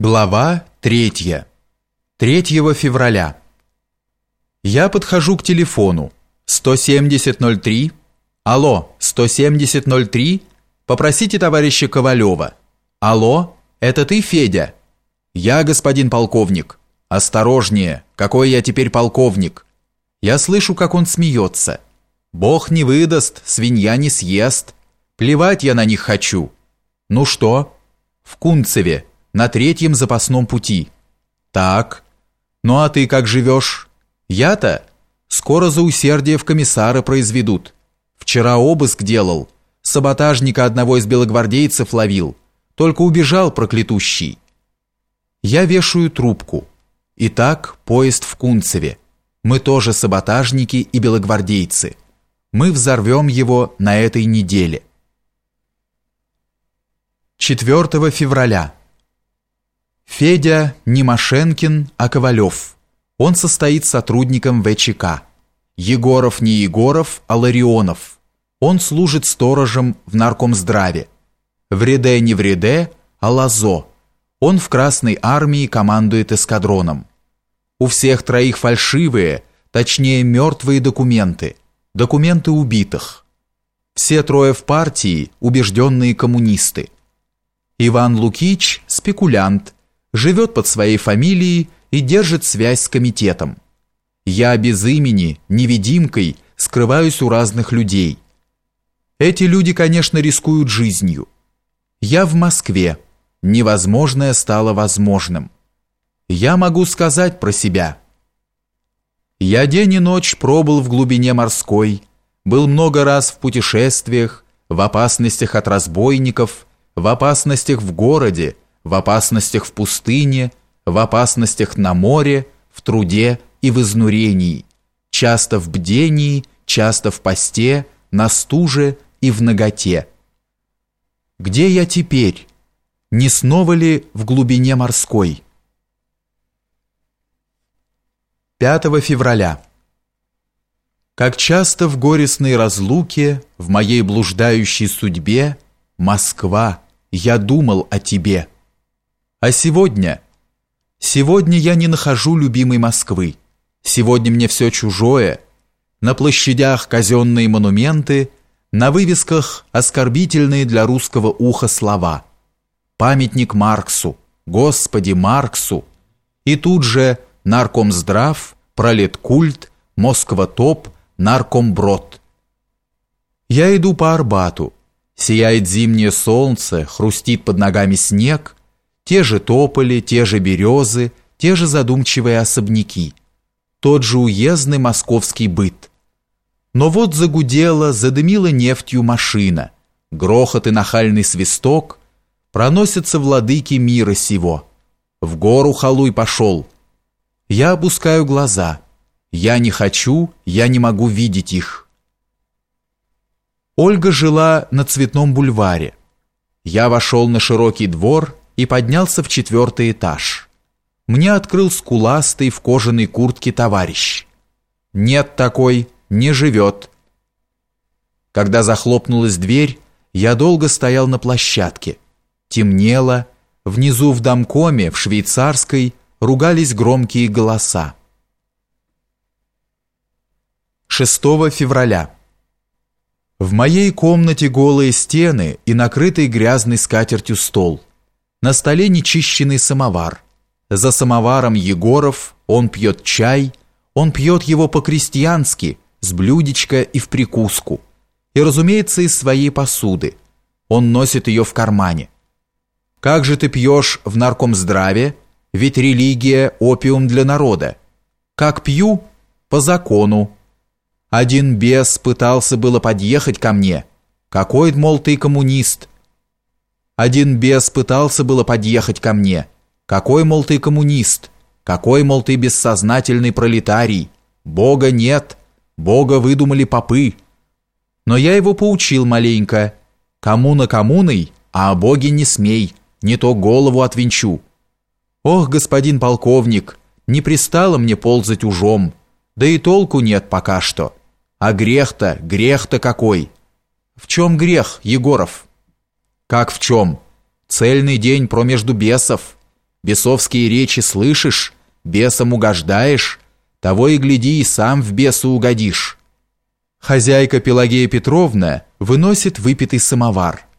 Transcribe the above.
Глава 3. 3 февраля. Я подхожу к телефону. 17003. Алло, 17003. Попросите товарища Ковалева. Алло, это ты, Федя? Я, господин полковник. Осторожнее, какой я теперь полковник. Я слышу, как он смеется. Бог не выдаст, свинья не съест. Плевать я на них хочу. Ну что? В Кунцеве на третьем запасном пути. Так. Ну а ты как живешь? Я-то? Скоро за усердие в комиссары произведут. Вчера обыск делал. Саботажника одного из белогвардейцев ловил. Только убежал проклятущий. Я вешаю трубку. Итак, поезд в Кунцеве. Мы тоже саботажники и белогвардейцы. Мы взорвем его на этой неделе. 4 февраля. Федя не Машенкин, а Ковалев. Он состоит сотрудником ВЧК. Егоров не Егоров, а Ларионов. Он служит сторожем в наркомздраве. Вреде не Вреде, а Лазо. Он в Красной армии командует эскадроном. У всех троих фальшивые, точнее мертвые документы. Документы убитых. Все трое в партии убежденные коммунисты. Иван Лукич – спекулянт, живет под своей фамилией и держит связь с комитетом. Я без имени, невидимкой, скрываюсь у разных людей. Эти люди, конечно, рискуют жизнью. Я в Москве. Невозможное стало возможным. Я могу сказать про себя. Я день и ночь пробыл в глубине морской, был много раз в путешествиях, в опасностях от разбойников, в опасностях в городе, в опасностях в пустыне, в опасностях на море, в труде и в изнурении, часто в бдении, часто в посте, на стуже и в наготе. Где я теперь? Не снова ли в глубине морской? 5 февраля. Как часто в горестной разлуке, в моей блуждающей судьбе, Москва, я думал о тебе. А сегодня? Сегодня я не нахожу любимой Москвы. Сегодня мне все чужое. На площадях казенные монументы, на вывесках оскорбительные для русского уха слова. Памятник Марксу, Господи Марксу. И тут же наркомздрав, пролеткульт, Москва-топ, наркомброд. Я иду по Арбату. Сияет зимнее солнце, хрустит под ногами снег, те же тополи, те же березы, те же задумчивые особняки, тот же уездный московский быт. Но вот загудела, задымила нефтью машина, грохот и нахальный свисток, проносятся владыки мира сего. В гору халуй пошел. Я опускаю глаза. Я не хочу, я не могу видеть их. Ольга жила на Цветном бульваре. Я вошел на широкий двор и поднялся в четвертый этаж. Мне открыл скуластый в кожаной куртке товарищ. «Нет такой, не живет». Когда захлопнулась дверь, я долго стоял на площадке. Темнело, внизу в домкоме, в швейцарской, ругались громкие голоса. 6 февраля. В моей комнате голые стены и накрытый грязной скатертью стол. На столе нечищенный самовар. За самоваром Егоров, он пьет чай, он пьет его по-крестьянски, с блюдечка и в прикуску. И, разумеется, из своей посуды. Он носит ее в кармане. Как же ты пьешь в наркомздраве? Ведь религия – опиум для народа. Как пью? По закону. Один бес пытался было подъехать ко мне. Какой, мол, ты коммунист – один бес пытался было подъехать ко мне. Какой, мол, ты коммунист? Какой, мол, ты бессознательный пролетарий? Бога нет. Бога выдумали попы. Но я его поучил маленько. Коммуна коммуной, а о Боге не смей, не то голову отвинчу. Ох, господин полковник, не пристало мне ползать ужом. Да и толку нет пока что. А грех-то, грех-то какой? В чем грех, Егоров?» Как в чем? Цельный день промежду бесов. Бесовские речи слышишь, бесам угождаешь, того и гляди, и сам в бесу угодишь. Хозяйка Пелагея Петровна выносит выпитый самовар –